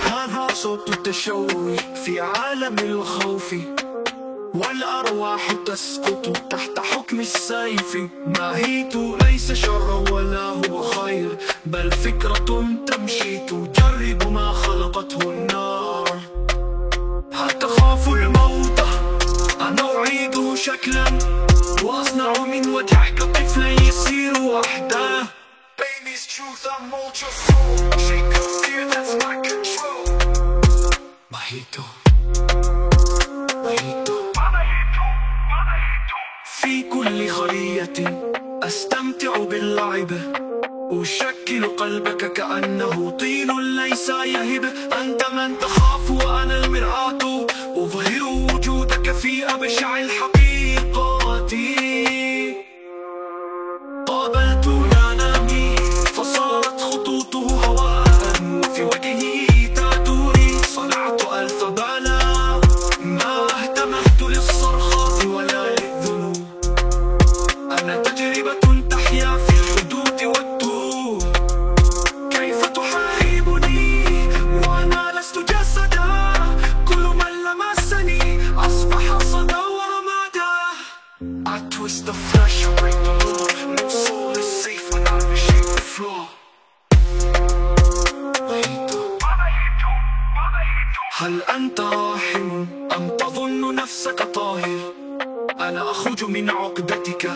هذا صوت التشوي في عالم الخوف والأرواح تسقط تحت حكم السيف. ماهيت ليس شرا ولا هو خير بل فكرة تمشي تجرب ما خلقته النار. هل تخاف الموت؟ أنا أعيده شكلا وأصنع من وجهك يصير وحده. Baby's truth, I'm ultra soul. Shake of fear, that's my control. Mojito Mojito في كل خلية أستمتع باللعب. أشكل قلبك كأنه طين ليس يهب. أنت من تخاف وأنا المرآة. أظهر وجودك في أبشع الحقيقات هل أنت راحم أم تظن نفسك طاهر؟ أنا أخرج من عقدتك.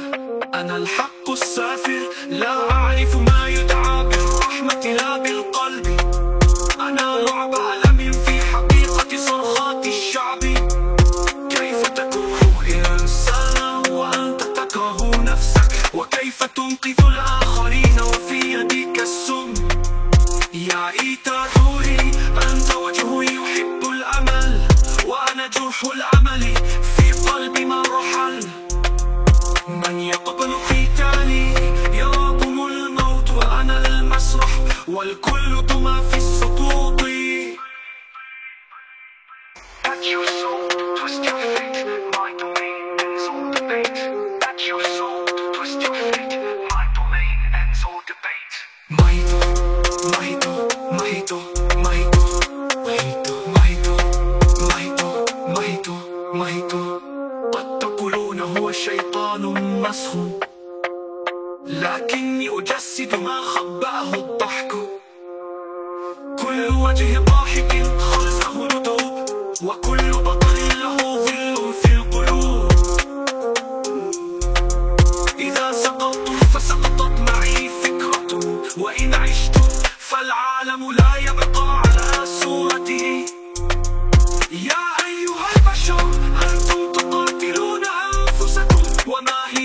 أنا الحق السافر. لا أعرف ما يدعى بالرحمة لا بالقلب. تنقذ الآخرين وفي يدك السم. يا إيتادوري أنت وجه يحب الأمل وأنا جرح الأمل في قلب من رحل. من يقبل قتالي يراكم الموت وأنا المسرح والكل دمى في السقوط That's your soul, هو شيطان مسخ. لكني أجسد ما خبأه الضحك. كل وجه ضاحك خلفه ندوب وكل بطل له ظل في القلوب. إذا سقطت فسقطت معي فكرة. وإن عشت فالعالم لا يبقى